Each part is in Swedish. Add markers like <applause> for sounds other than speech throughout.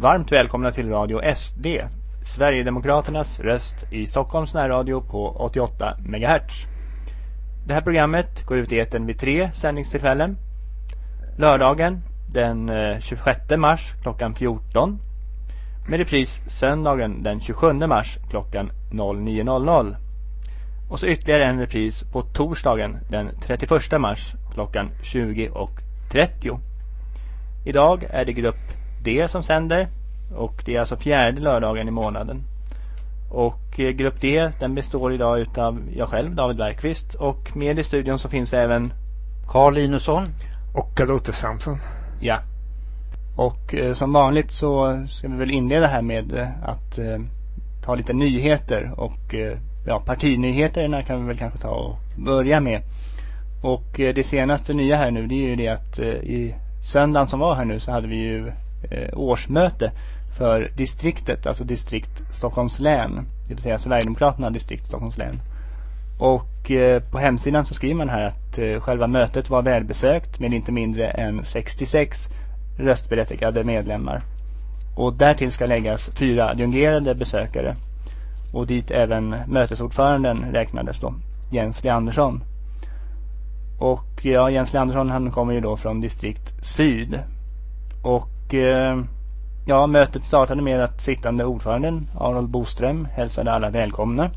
Varmt välkomna till Radio SD, Sverigedemokraternas röst i Stockholms närradio på 88 MHz. Det här programmet går ut i eten vid tre sändningstillfällen. Lördagen den eh, 26 mars klockan 14. Med repris söndagen den 27 mars klockan 09.00. Och så ytterligare en repris på torsdagen den 31 mars klockan 20.30. Idag är det grupp D som sänder och det är alltså fjärde lördagen i månaden. Och eh, grupp D den består idag utav jag själv, David Bergqvist och med i studion så finns även Carl Linusson och Kadote Samson. Ja. Och eh, som vanligt så ska vi väl inleda här med eh, att eh, ta lite nyheter och eh, ja, partinyheterna kan vi väl kanske ta och börja med. Och eh, det senaste nya här nu det är ju det att i söndagen som var här nu så hade vi ju Eh, årsmöte för distriktet, alltså distrikt Stockholms län. Det vill säga Sverigedemokraterna distrikt Stockholms län. Och eh, på hemsidan så skriver man här att eh, själva mötet var välbesökt med inte mindre än 66 röstberättigade medlemmar. Och därtill ska läggas fyra adjungerade besökare. Och dit även mötesordföranden räknades då, Jens Leandersson. Och ja, Jens Leandersson han kommer ju då från distrikt syd. Och och eh, Ja, mötet startade med att sittande ordföranden Arnold Boström hälsade alla välkomna.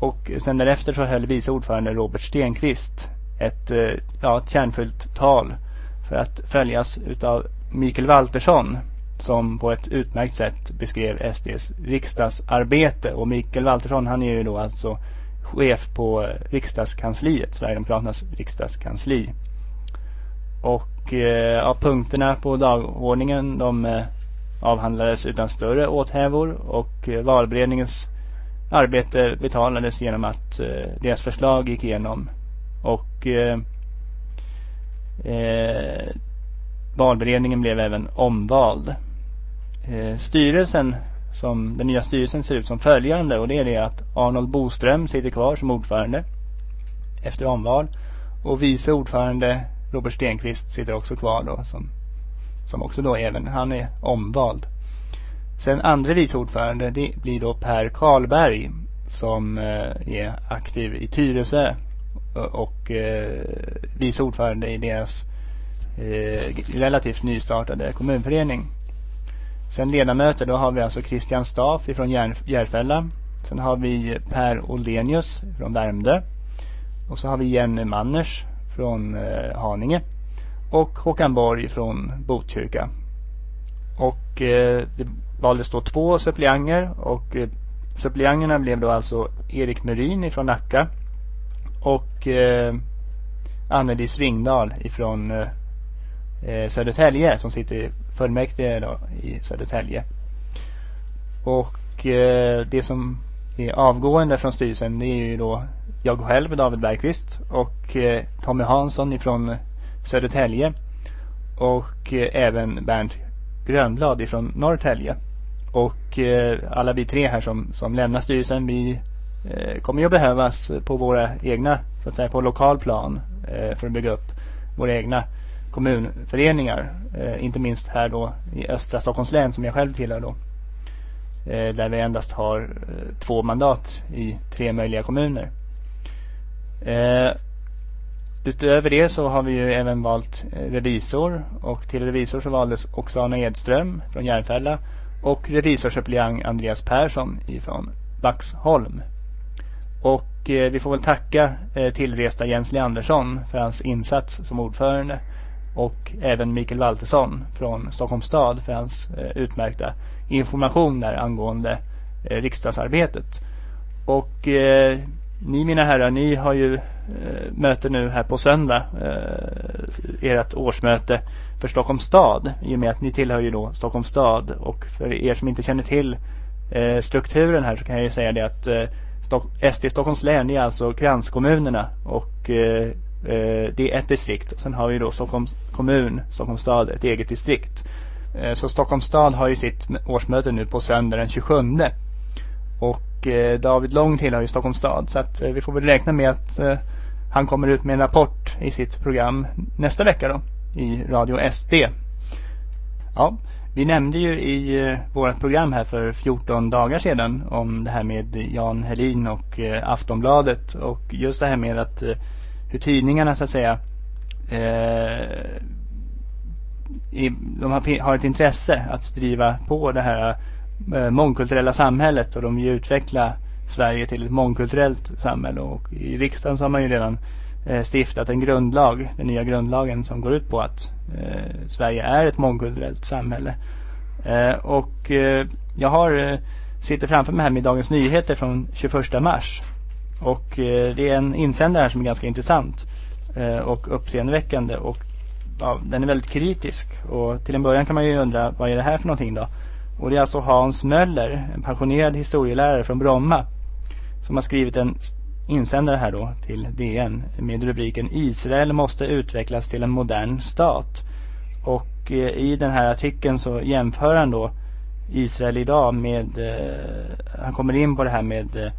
Och sen därefter så höll vice ordförande Robert Stenqvist ett, eh, ja, ett kärnfullt tal för att följas utav Mikael Waltersson som på ett utmärkt sätt beskrev SDs riksdagsarbete. Och Mikael Waltersson han är ju då alltså chef på eh, riksdagskansliet, Sverigedemokraternas riksdagskansli. Och eh, ja, punkterna på dagordningen de eh, avhandlades utan större åthävor och eh, valberedningens arbete betalades genom att eh, deras förslag gick igenom. Och eh, eh, valberedningen blev även omvald. Eh, styrelsen som den nya styrelsen ser ut som följande och det är det att Arnold Boström sitter kvar som ordförande efter omval och vice ordförande Robert Stenqvist sitter också kvar då som, som också då även han är omvald. Sen andra vice ordförande det blir då Per Karlberg som eh, är aktiv i Tyresö eh, och eh, vice ordförande i deras eh, relativt nystartade kommunförening. Sen ledamöter då har vi alltså Christian Staff ifrån Järfälla. Sen har vi Per Olenius från Värmdö. Och så har vi Jenny Manners från eh, Haninge och Håkan Borg från Botkyrka. Och eh, det valdes då två suppleanter och eh, suppleanterna blev då alltså Erik Merin från Nacka och eh, Anneli Svingdal ifrån eh, eh, Södertälje som sitter i fullmäktige då, i Södertälje. Och eh, det som är avgående från styrelsen det är ju då jag själv, David Bergqvist och eh, Tommy Hansson ifrån Södertälje och eh, även Bernt Grönblad ifrån Norrtälje. Och eh, alla vi tre här som, som lämnar styrelsen vi kommer ju att behövas på våra egna, så att säga på lokal plan för att bygga upp våra egna kommunföreningar. Inte minst här då i östra Stockholms län som jag själv tillhör då. där vi endast har två mandat i tre möjliga kommuner. Eh, utöver det så har vi ju även valt eh, revisor och till revisor så valdes Oksana Edström från Järfälla och revisorsuppleant Andreas Persson ifrån Vaxholm. Och eh, vi får väl tacka eh, tillresta Jens Leandersson för hans insats som ordförande och även Mikael Waltersson från Stockholms stad för hans eh, utmärkta information där angående eh, riksdagsarbetet. Och eh, ni mina herrar, ni har ju eh, möte nu här på söndag. Eh, ert årsmöte för Stockholms stad. I och med att ni tillhör ju då Stockholms stad. Och för er som inte känner till eh, strukturen här så kan jag ju säga det att eh, Stock SD Stockholms län är alltså kranskommunerna. Och eh, eh, det är ett distrikt. Sen har vi då Stockholms kommun, Stockholms stad, ett eget distrikt. Eh, så Stockholms stad har ju sitt årsmöte nu på söndag den 27. Och eh, David Lång tillhör ju Stockholms stad. Så att eh, vi får väl räkna med att eh, han kommer ut med en rapport i sitt program nästa vecka då. I Radio SD. Ja, vi nämnde ju i eh, vårt program här för 14 dagar sedan om det här med Jan Helin och eh, Aftonbladet och just det här med att eh, hur tidningarna så att säga eh, i, de har, har ett intresse att driva på det här Eh, mångkulturella samhället och de vill utveckla Sverige till ett mångkulturellt samhälle och i riksdagen så har man ju redan eh, stiftat en grundlag, den nya grundlagen som går ut på att eh, Sverige är ett mångkulturellt samhälle. Eh, och eh, jag har, eh, sitter framför mig här med Dagens Nyheter från 21 mars. Och eh, det är en insändare här som är ganska intressant och uppseendeväckande och ja, den är väldigt kritisk. Och till en början kan man ju undra vad är det här för någonting då? Och det är alltså Hans Möller, en pensionerad historielärare från Bromma som har skrivit en insändare här då till DN med rubriken Israel måste utvecklas till en modern stat. Och eh, i den här artikeln så jämför han då Israel idag med, eh, han kommer in på det här med eh,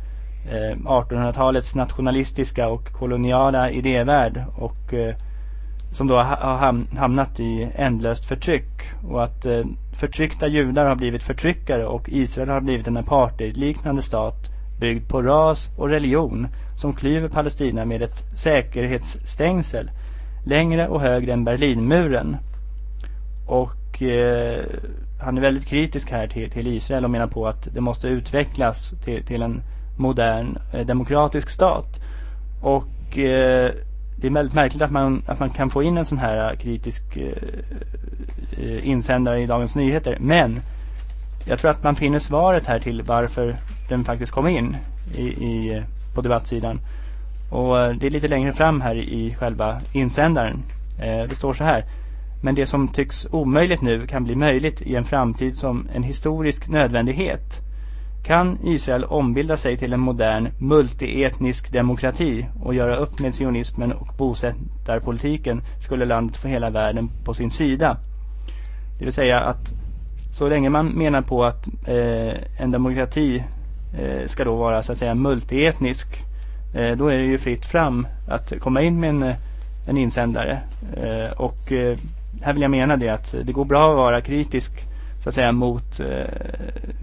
eh 1800-talets nationalistiska och koloniala idévärld och eh, som då har hamnat i ändlöst förtryck och att eh, förtryckta judar har blivit förtryckare och Israel har blivit en apartheidliknande stat byggd på ras och religion som klyver Palestina med ett säkerhetsstängsel längre och högre än Berlinmuren. Och eh, han är väldigt kritisk här till, till, Israel och menar på att det måste utvecklas till, till en modern eh, demokratisk stat. Och eh, det är väldigt märkligt att man, att man kan få in en sån här äh, kritisk eh, insändare i Dagens Nyheter. Men jag tror att man finner svaret här till varför den faktiskt kom in i, i, på debattsidan. Och det är lite längre fram här i själva insändaren. Eh, det står så här. Men det som tycks omöjligt nu kan bli möjligt i en framtid som en historisk nödvändighet. Kan Israel ombilda sig till en modern multietnisk demokrati och göra upp med sionismen och bosättarpolitiken skulle landet få hela världen på sin sida. Det vill säga att så länge man menar på att eh, en demokrati eh, ska då vara så att säga multietnisk eh, då är det ju fritt fram att komma in med en, en insändare. Eh, och eh, här vill jag mena det att det går bra att vara kritisk så att säga mot eh,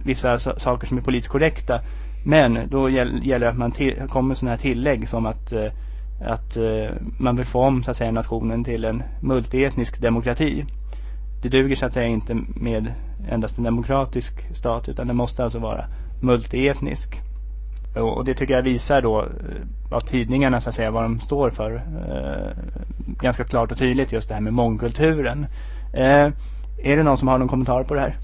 vissa saker som är politiskt korrekta. Men då gäller det att man kommer med sådana här tillägg som att, eh, att eh, man vill få om så att säga, nationen till en multietnisk demokrati. Det duger så att säga inte med endast en demokratisk stat utan det måste alltså vara multietnisk. Och det tycker jag visar då eh, av tidningarna så att säga vad de står för. Eh, ganska klart och tydligt just det här med mångkulturen. Eh, är det någon som har någon kommentar på det här?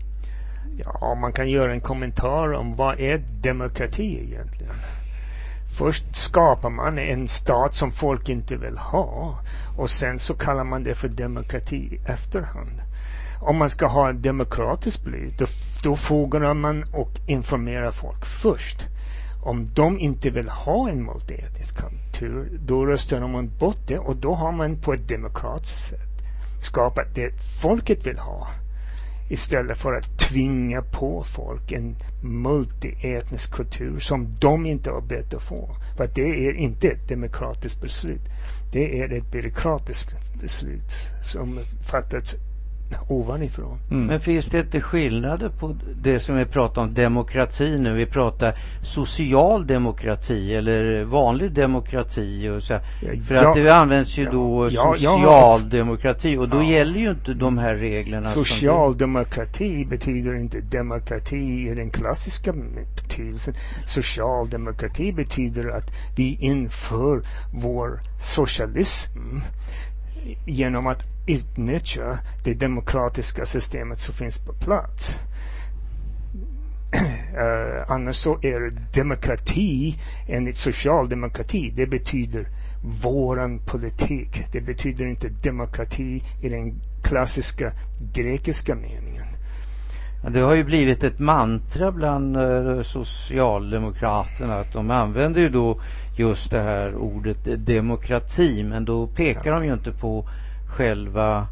Ja, man kan göra en kommentar om vad är demokrati egentligen? Först skapar man en stat som folk inte vill ha och sen så kallar man det för demokrati i efterhand. Om man ska ha en demokratisk beslut, då, då frågar man och informerar folk först. Om de inte vill ha en multietnisk kultur, då röstar man bort det och då har man på ett demokratiskt sätt Skapa det folket vill ha istället för att tvinga på folk en multietnisk kultur som de inte har bett att få. För det är inte ett demokratiskt beslut. Det är ett byråkratiskt beslut som fattats ovanifrån. Mm. Men finns det inte skillnader på det som vi pratar om demokrati nu? Vi pratar social demokrati eller vanlig demokrati. Och så För ja, att det används ju ja, då ja, socialdemokrati och då gäller ju inte de här reglerna. Socialdemokrati betyder inte demokrati i den klassiska betydelsen. Socialdemokrati betyder att vi inför vår socialism genom att utnyttja det demokratiska systemet som finns på plats. Uh, <clears throat> annars så är demokrati enligt socialdemokrati, det betyder våran politik. Det betyder inte demokrati i den klassiska grekiska meningen. Det har ju blivit ett mantra bland uh, Socialdemokraterna att de använder ju då just det här ordet demokrati men då pekar ja. de ju inte på själva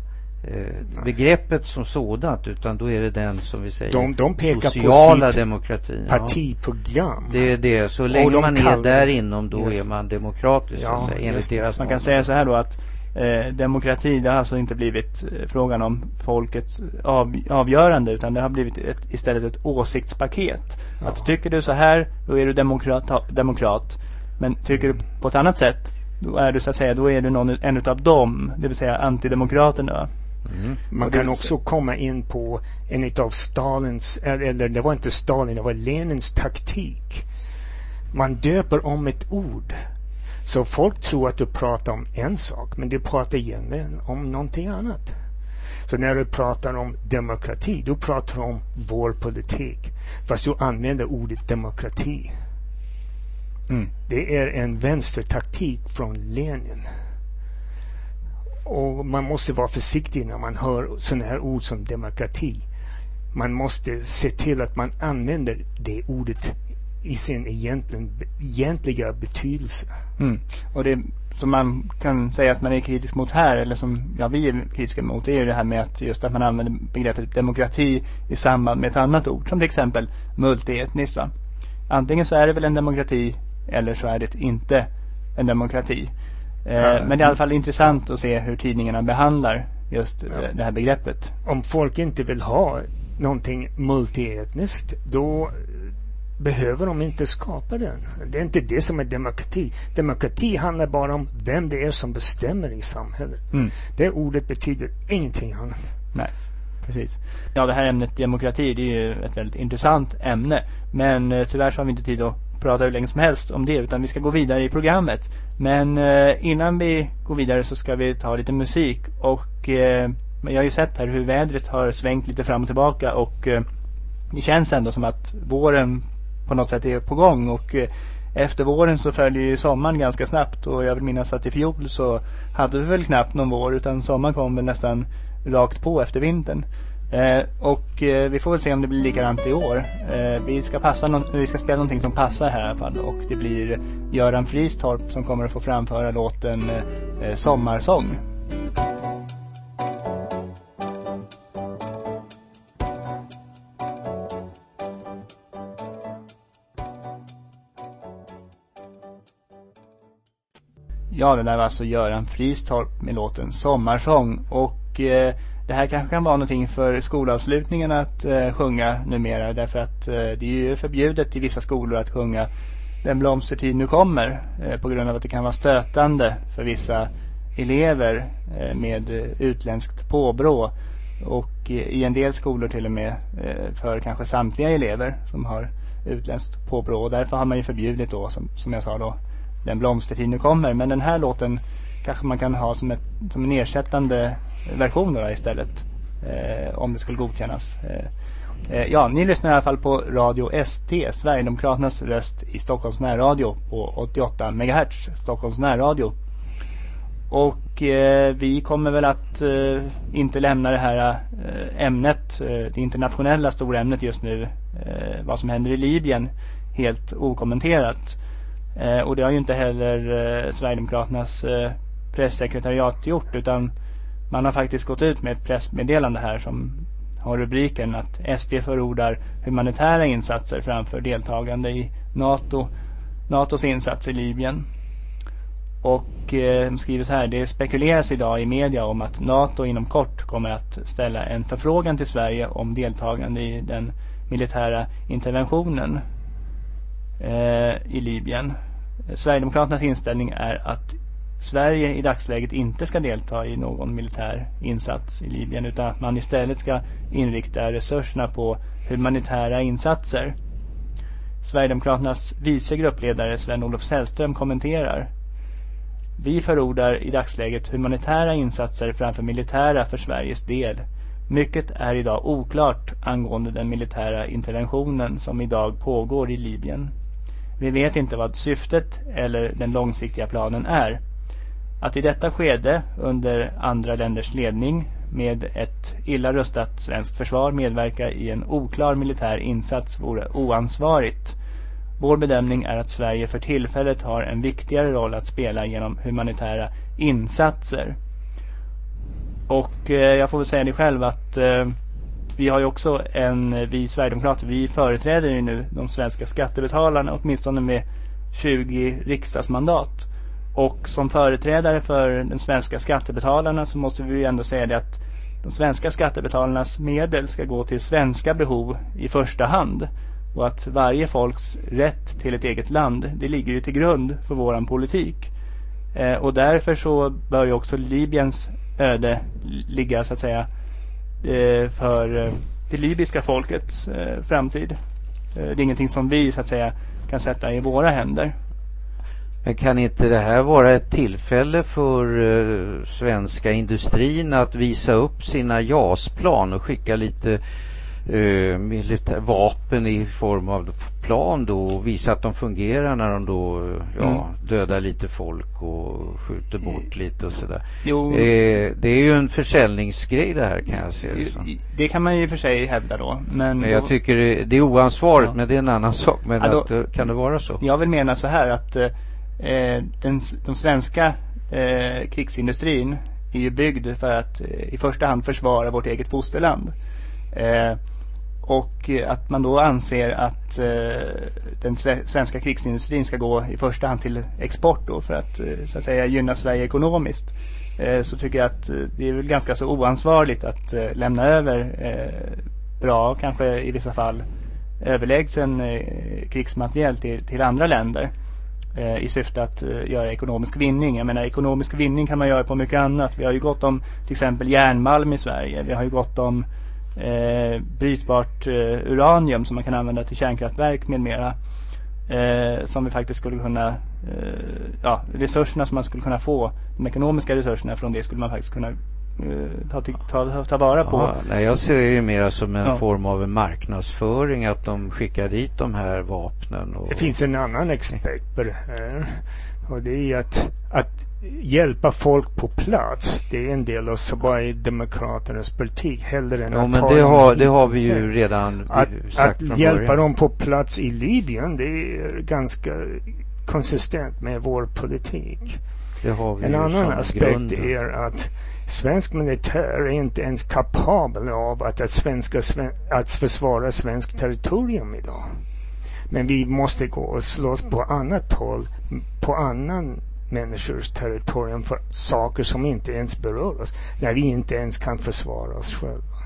eh, begreppet som sådant utan då är det den som vi säger de, de pekar sociala på sitt demokratin. Partiprogram. Ja. Det är det. Så länge de man är där inom då är man demokratisk ja, säga, enligt deras Man kan säga så här då att Eh, demokrati, det har alltså inte blivit eh, frågan om folkets av, avgörande utan det har blivit ett, istället ett åsiktspaket. Ja. Att tycker du så här, då är du demokrat, demokrat. Men tycker du på ett annat sätt, då är du så att säga, då är du någon, en utav dem, det vill säga antidemokraterna. Mm. Man kan också komma in på en av Stalins, eller det var inte Stalin, det var Lenins taktik. Man döper om ett ord. Så folk tror att du pratar om en sak, men du pratar egentligen om någonting annat. Så när du pratar om demokrati, du pratar om vår politik. Fast du använder ordet demokrati. Mm. Det är en vänstertaktik från Lenin. Och man måste vara försiktig när man hör sådana här ord som demokrati. Man måste se till att man använder det ordet i sin egentligen, egentliga betydelse. Mm. Och det som man kan säga att man är kritisk mot här, eller som ja, vi är kritiska mot, det är ju det här med att just att man använder begreppet demokrati i samband med ett annat ord, som till exempel multietniskt. Va? Antingen så är det väl en demokrati eller så är det inte en demokrati. Eh, men det är i alla fall intressant att se hur tidningarna behandlar just ja. det här begreppet. Om folk inte vill ha någonting multietniskt då behöver de inte skapa den. Det är inte det som är demokrati. Demokrati handlar bara om vem det är som bestämmer i samhället. Mm. Det ordet betyder ingenting annat. Nej, precis. Ja, det här ämnet demokrati det är ju ett väldigt intressant ämne. Men eh, tyvärr så har vi inte tid att prata hur länge som helst om det utan vi ska gå vidare i programmet. Men eh, innan vi går vidare så ska vi ta lite musik och eh, jag har ju sett här hur vädret har svängt lite fram och tillbaka och eh, det känns ändå som att våren på något sätt är på gång och eh, efter våren så följer ju sommaren ganska snabbt och jag vill minnas att i fjol så hade vi väl knappt någon vår utan sommaren kom väl nästan rakt på efter vintern. Eh, och eh, vi får väl se om det blir likadant i år. Eh, vi, ska passa no vi ska spela någonting som passar här i alla fall. Och det blir Göran Fristorp som kommer att få framföra låten eh, Sommarsång. Ja, det där var alltså Göran Fristorp med låten Sommarsång. Och eh, det här kanske kan vara någonting för skolavslutningen att eh, sjunga numera. Därför att eh, det är ju förbjudet i vissa skolor att sjunga Den blomstertid nu kommer eh, på grund av att det kan vara stötande för vissa elever eh, med eh, utländskt påbrå. Och eh, i en del skolor till och med eh, för kanske samtliga elever som har utländskt påbrå. Och därför har man ju förbjudit då som, som jag sa då den blomstertid nu kommer men den här låten kanske man kan ha som, ett, som en ersättande versioner istället. Eh, om det skulle godkännas. Eh, eh, ja, ni lyssnar i alla fall på Radio ST, Sverigedemokraternas röst i Stockholms närradio på 88 MHz, Stockholms närradio. Och eh, vi kommer väl att eh, inte lämna det här eh, ämnet, eh, det internationella stora ämnet just nu, eh, vad som händer i Libyen, helt okommenterat. Eh, och det har ju inte heller eh, Sverigedemokraternas eh, pressekretariat gjort utan man har faktiskt gått ut med ett pressmeddelande här som har rubriken att SD förordar humanitära insatser framför deltagande i NATO, NATOs insats i Libyen. Och eh, skriver så här, det spekuleras idag i media om att NATO inom kort kommer att ställa en förfrågan till Sverige om deltagande i den militära interventionen eh, i Libyen. Sverigedemokraternas inställning är att Sverige i dagsläget inte ska delta i någon militär insats i Libyen utan att man istället ska inrikta resurserna på humanitära insatser. Sverigedemokraternas vice gruppledare Sven-Olof Sällström kommenterar Vi förordar i dagsläget humanitära insatser framför militära för Sveriges del. Mycket är idag oklart angående den militära interventionen som idag pågår i Libyen. Vi vet inte vad syftet eller den långsiktiga planen är. Att i detta skede under andra länders ledning med ett illa rustat svenskt försvar medverka i en oklar militär insats vore oansvarigt. Vår bedömning är att Sverige för tillfället har en viktigare roll att spela genom humanitära insatser. Och eh, jag får väl säga det själv att eh, vi har ju också en, eh, vi Sverigedemokrater, vi företräder ju nu de svenska skattebetalarna åtminstone med 20 riksdagsmandat. och som företrädare för den svenska skattebetalarna så måste vi ju ändå säga det att de svenska skattebetalarnas medel ska gå till svenska behov i första hand. Och att varje folks rätt till ett eget land, det ligger ju till grund för våran politik. Eh, och därför så bör ju också Libyens öde ligga så att säga Eh, för eh, det libyska folkets eh, framtid. Eh, det är ingenting som vi så att säga kan sätta i våra händer. Men kan inte det här vara ett tillfälle för eh, svenska industrin att visa upp sina JAS-plan och skicka lite uh, militär, vapen i form av plan då och visa att de fungerar när de då ja, mm. dödar lite folk och skjuter bort lite och sådär. Jo. Eh, det är ju en försäljningsgrej det här kan jag se det som. Det kan man ju för sig hävda då. Men, men jag då, tycker det, det är oansvarigt ja. men det är en annan sak. Men ja, då, att, kan det vara så? Jag vill mena så här att eh, den, de svenska eh, krigsindustrin är ju byggd för att eh, i första hand försvara vårt eget fosterland. Och eh, att man då anser att eh, den svenska krigsindustrin ska gå i första hand till export då för att eh, så att säga gynna Sverige ekonomiskt. Eh, så tycker jag att eh, det är väl ganska så oansvarigt att lämna över bra, kanske i vissa fall överlägsen krigsmateriel till, till andra länder eh, i syfte att eh, göra ekonomisk vinning. Jag menar ekonomisk vinning kan man göra på mycket annat. Vi har ju gått om till exempel järnmalm i Sverige. Vi har ju gått om eh, brytbart eh, uranium som man kan använda till kärnkraftverk med mera. Eh, som vi faktiskt skulle kunna, eh, ja resurserna som man skulle kunna få, de ekonomiska resurserna från det skulle man faktiskt kunna Eh, ta, ta, ta vara på. Ja, nej, jag ser det mer som en ja. form av en marknadsföring att de skickar dit de här vapnen. Och... Det finns en annan aspekt på det här. Och det är att, att hjälpa folk på plats. Det är en del av Demokraternas politik. Hellre än ja, att men det har, det har vi ju redan att, sagt Att hjälpa början. dem på plats i Libyen, det är ganska konsistent med vår politik. en annan aspekt grunden. är att Svensk militär är inte ens kapabel av att, att, svenska, att försvara svenskt territorium idag. Men vi måste gå och slåss på annat håll, på annan människors territorium för saker som inte ens berör oss. När vi inte ens kan försvara oss själva.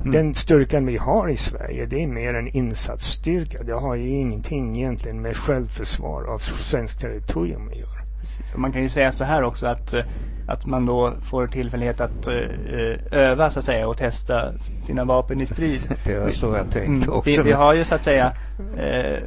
Mm. Den styrkan vi har i Sverige, det är mer en insatsstyrka. Det har ju ingenting egentligen med självförsvar av svenskt territorium att göra. Precis. Man kan ju säga så här också att eh, att man då får tillfällighet att uh, öva så att säga och testa sina vapen i strid. <laughs> Det var så jag tänkte mm, också. Vi, vi, har ju så att säga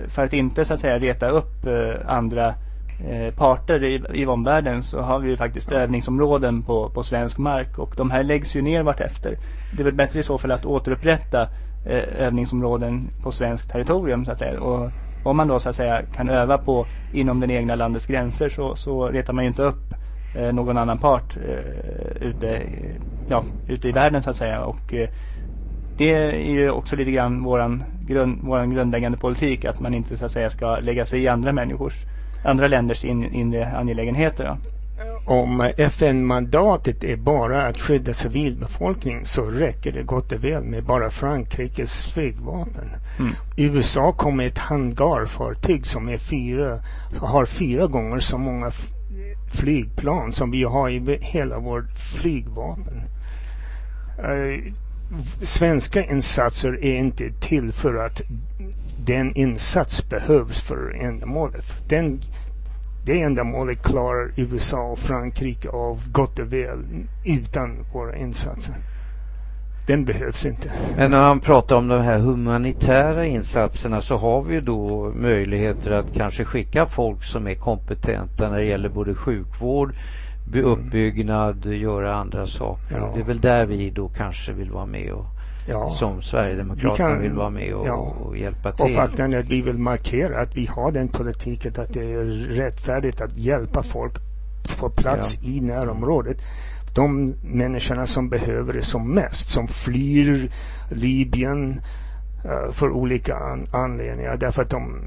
för att inte så att säga reta upp andra Eh, parter i, i omvärlden så har vi ju faktiskt övningsområden på, på svensk mark och de här läggs ju ner vartefter. Det är väl bättre i så fall att återupprätta eh, övningsområden på svenskt territorium så att säga. Och om man då så att säga kan öva på inom den egna landets gränser så, så retar man ju inte upp eh, någon annan part eh, ute, ja, ute i världen så att säga. Och eh, det är ju också lite grann våran, grund, våran grundläggande politik att man inte så att säga ska lägga sig i andra människors, andra länders in, inre angelägenheter. Ja. Om FN-mandatet är bara att skydda civilbefolkning så räcker det gott och väl med bara Frankrikes flygvapen. Mm. USA kom med ett hangarfartyg som är fyra, har fyra gånger så många flygplan som vi har i hela vårt flygvapen. Svenska insatser är inte till för att den insats behövs för ändamålet. Den, det ändamålet klarar USA och Frankrike av gott och väl utan våra insatser den behövs inte. Men när man pratar om de här humanitära insatserna så har vi ju då möjligheter att kanske skicka folk som är kompetenta när det gäller både sjukvård uppbyggnad, göra andra saker. Ja. Det är väl där vi då kanske vill vara med och ja. som Sverigedemokraterna kan, vill vara med och, ja. och hjälpa till. Och faktum är att vi vill markera att vi har den politiken att det är rättfärdigt att hjälpa folk på plats i närområdet de människorna som behöver det som mest, som flyr Libyen uh, för olika an anledningar. Därför att de,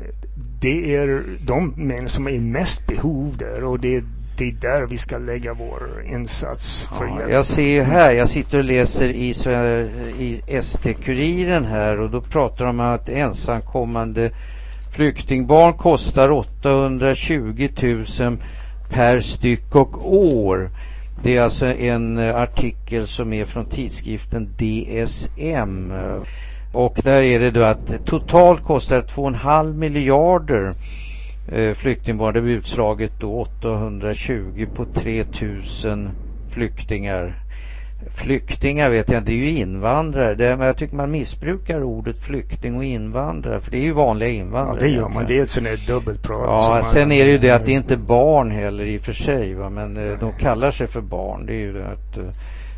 det är de människor som är i mest behov där och det, det är där vi ska lägga vår insats för ja, hjälp. Jag ser ju här, jag sitter och läser i, i ST-kuriren här och då pratar de om att ensamkommande flyktingbarn kostar 820 000 per styck och år. Det är alltså en artikel som är från tidskriften DSM. Och där är det då att totalt kostar 2,5 miljarder flyktingbarn. Det blir utslaget då 820 på 3000 flyktingar. Flyktingar vet jag inte, det är ju invandrare. Det, men jag tycker man missbrukar ordet flykting och invandrare för det är ju vanliga invandrare. Ja, det gör man. Det är ett sånt där dubbelprat. Ja, sen är det ju det att det är inte barn heller i och för sig. Va? Men eh, de kallar sig för barn. Det är ju det att, eh,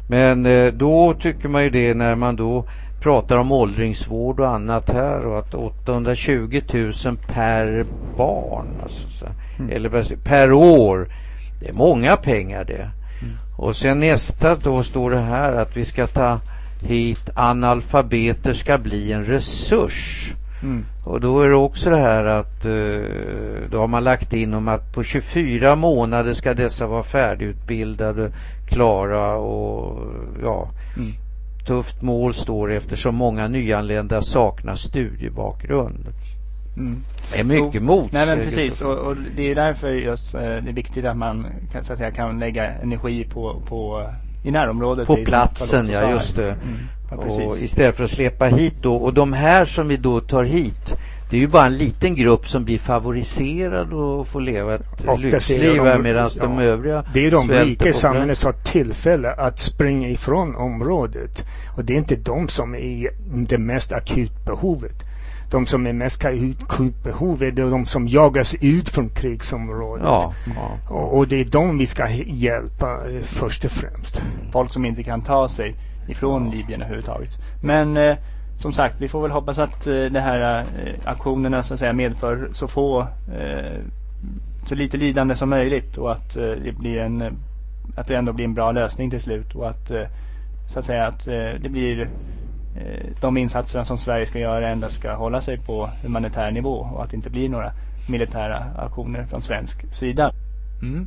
men eh, då tycker man ju det när man då pratar om åldringsvård och annat här och att 820 000 per barn. Alltså, mm. Eller per år. Det är många pengar det. Mm. Och sen nästa då står det här att vi ska ta hit analfabeter ska bli en resurs. Mm. Och då är det också det här att uh, då har man lagt in om att på 24 månader ska dessa vara färdigutbildade, klara och ja. Mm. Tufft mål står eftersom många nyanlända saknar studiebakgrund. Mm. Det är mycket mot. Nej men precis och, och, det är därför just eh, det är viktigt att man kan, så att säga, kan lägga energi på, på i närområdet. På platsen ja just det. Mm. Ja, och istället för att släppa hit då och de här som vi då tar hit det är ju bara en liten grupp som blir favoriserad och får leva ett lyxliv medan ja, de övriga Det är de rika i samhället som har tillfälle att springa ifrån området. Och det är inte de som är i det mest akut behovet de som är mest akut behov är de som jagas ut från krigsområdet. Ja, ja. Och, och, det är de vi ska hjälpa eh, först och främst. Folk som inte kan ta sig ifrån ja. Libyen överhuvudtaget. Men eh, som sagt, vi får väl hoppas att eh, de här eh, aktionerna så att säga medför så få eh, så lite lidande som möjligt och att det blir en att det ändå blir en bra lösning till slut och att så att säga att det blir de insatserna som Sverige ska göra endast ska hålla sig på humanitär nivå och att det inte blir några militära aktioner från svensk sida. Mm.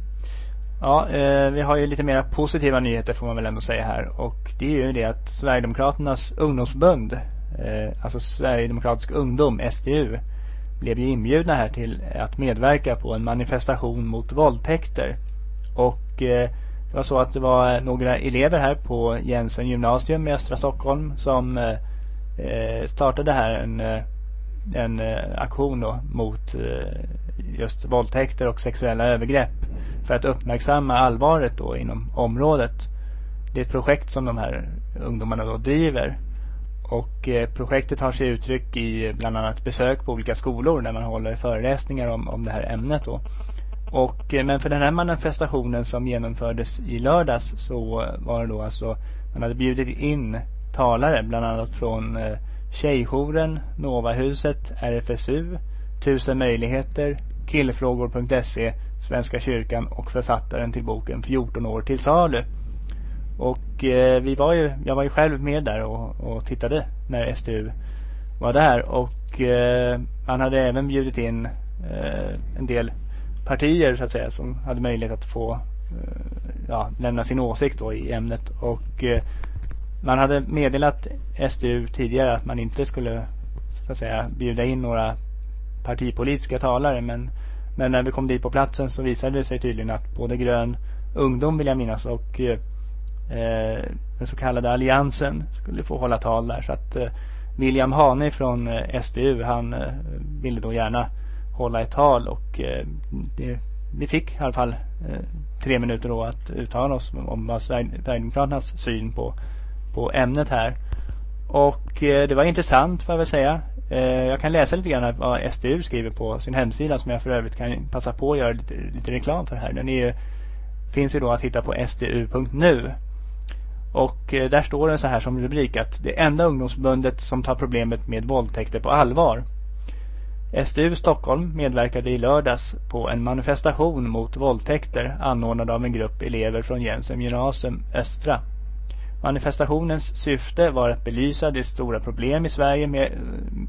Ja, vi har ju lite mer positiva nyheter får man väl ändå säga här och det är ju det att Sverigedemokraternas ungdomsförbund, Eh, alltså Sverigedemokratisk ungdom, SDU, blev ju inbjudna här till att medverka på en manifestation mot våldtäkter. Och eh, det var så att det var några elever här på Jensen gymnasium i östra Stockholm som eh, startade här en, eh, en eh, aktion då mot eh, just våldtäkter och sexuella övergrepp för att uppmärksamma allvaret då inom området. Det är ett projekt som de här ungdomarna då driver och eh, projektet har sig uttryck i bland annat besök på olika skolor där man håller föreläsningar om, om det här ämnet då. Och, eh, men för den här manifestationen som genomfördes i lördags så var det då alltså man hade bjudit in talare bland annat från eh, Tjejjouren, Novahuset, RFSU, Tusen möjligheter, Killfrågor.se, Svenska kyrkan och författaren till boken 14 år till salu. Och eh, vi var ju, jag var ju själv med där och, och tittade när STU var där. Och eh, han hade även bjudit in eh, en del partier så att säga som hade möjlighet att få eh, ja, lämna sin åsikt då i ämnet. Och eh, man hade meddelat SDU tidigare att man inte skulle så att säga bjuda in några partipolitiska talare. Men, men när vi kom dit på platsen så visade det sig tydligen att både Grön ungdom vill jag minnas och eh, Eh, den så kallade alliansen skulle få hålla tal där så att eh, William Hane från eh, SDU han eh, ville då gärna hålla ett tal och eh, det, vi fick i alla fall eh, tre minuter då att uttala oss om vad Sverigedemokraternas syn på, på ämnet här. Och eh, det var intressant får jag väl säga. Eh, jag kan läsa lite grann vad SDU skriver på sin hemsida som jag för övrigt kan passa på att göra lite, lite reklam för här. Den är, finns ju då att hitta på sdu.nu. Och eh, där står det så här som rubrik att det enda ungdomsförbundet som tar problemet med våldtäkter på allvar. SDU Stockholm medverkade i lördags på en manifestation mot våldtäkter anordnad av en grupp elever från Jensen gymnasium Östra. Manifestationens syfte var att belysa de stora problem i Sverige med,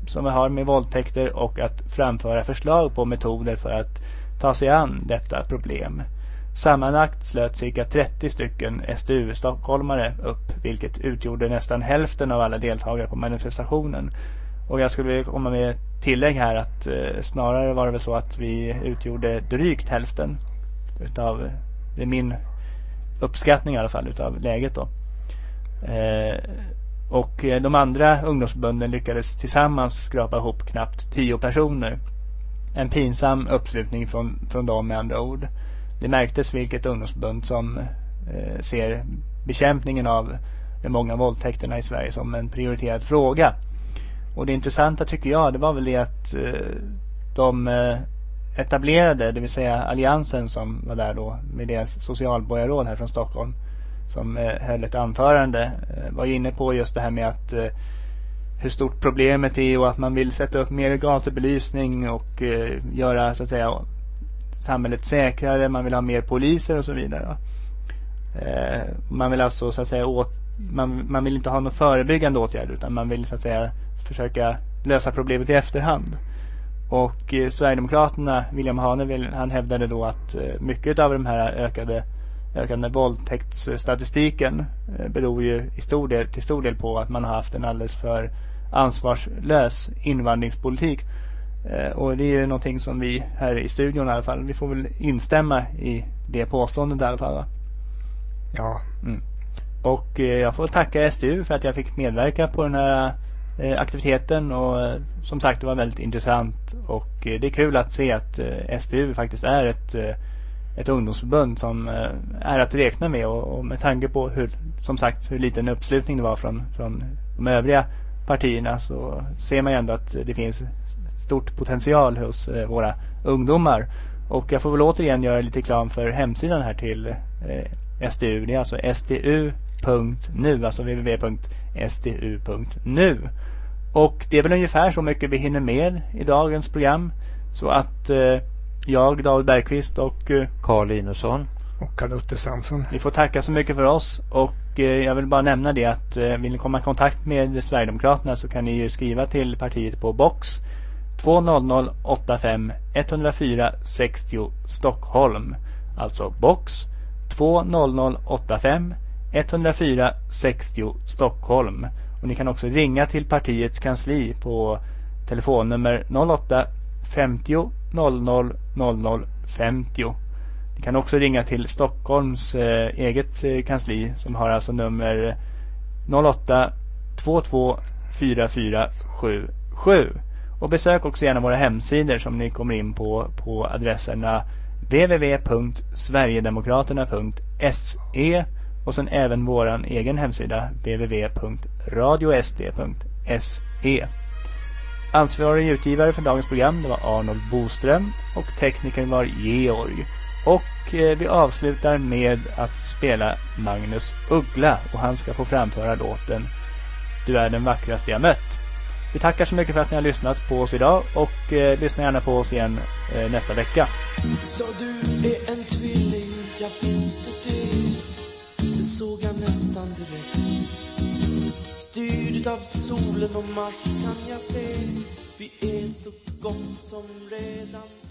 som vi har med våldtäkter och att framföra förslag på metoder för att ta sig an detta problem. Sammanlagt slöt cirka 30 stycken SDU-stockholmare upp, vilket utgjorde nästan hälften av alla deltagare på manifestationen och jag skulle vilja komma med tillägg här att eh, snarare var det väl så att vi utgjorde drygt hälften utav, eh, det är min uppskattning i alla fall utav läget då. Eh, och eh, de andra ungdomsförbunden lyckades tillsammans skrapa ihop knappt tio personer. En pinsam uppslutning från, från dem med andra ord. Det märktes vilket ungdomsförbund som eh, ser bekämpningen av de många våldtäkterna i Sverige som en prioriterad fråga. Och det intressanta tycker jag det var väl det att eh, de eh, etablerade, det vill säga alliansen som var där då med deras socialborgarråd här från Stockholm som eh, höll ett anförande eh, var inne på just det här med att eh, hur stort problemet är och att man vill sätta upp mer gatubelysning och eh, göra så att säga samhället säkrare. Man vill ha mer poliser och så vidare. Eh, man vill alltså så att säga åt, man, man vill inte ha någon förebyggande åtgärd utan man vill så att säga försöka lösa problemet i efterhand. Och eh, Sverigedemokraterna, William Hane, han hävdade då att eh, mycket av de här ökade ökande våldtäktsstatistiken eh, beror ju i stor del, till stor del på att man har haft en alldeles för ansvarslös invandringspolitik. Eh, och det är ju någonting som vi här i studion i alla fall, vi får väl instämma i det påståendet i alla fall. Va? Ja. Mm. Och eh, jag får tacka SDU för att jag fick medverka på den här aktiviteten och som sagt det var väldigt intressant och det är kul att se att SDU faktiskt är ett ett ungdomsförbund som eh, är att räkna med och, och med tanke på hur, som sagt, hur liten uppslutning det var från, från de övriga partierna så ser man ju ändå att det finns stort potential hos eh, våra ungdomar. Och jag får väl återigen göra lite reklam för hemsidan här till eh, SDU. Det är alltså stu.nu, alltså www.stu.nu. Och det är väl ungefär så mycket vi hinner med i dagens program. Så att eh, jag, David Bergqvist och Karl eh, Linusson. Och Carl-Otto Samson. Vi får tacka så mycket för oss och eh, jag vill bara nämna det att eh, vill ni komma i kontakt med Sverigedemokraterna så kan ni ju skriva till partiet på box 20085 104 60 Stockholm. Alltså box 20085 104 60 Stockholm. Och ni kan också ringa till partiets kansli på telefonnummer 08 50 00 00 50. Ni kan också ringa till Stockholms eh, eget eh, kansli som har alltså nummer 08 22 4477. Och besök också gärna våra hemsidor som ni kommer in på på adresserna www.sverigedemokraterna.se och sen även våran egen hemsida www.radiosd.se. Ansvarig utgivare för dagens program det var Arnold Boström och tekniker var Georg. Och eh, vi avslutar med att spela Magnus Uggla och han ska få framföra låten Du är den vackraste jag mött. Vi tackar så mycket för att ni har lyssnat på oss idag och eh, lyssna gärna på oss igen eh, nästa vecka. Så du är en tvilling, jag visste det. Det såg jag nästan direkt. Styrd av solen och Mars kan jag se Vi är så gott som redan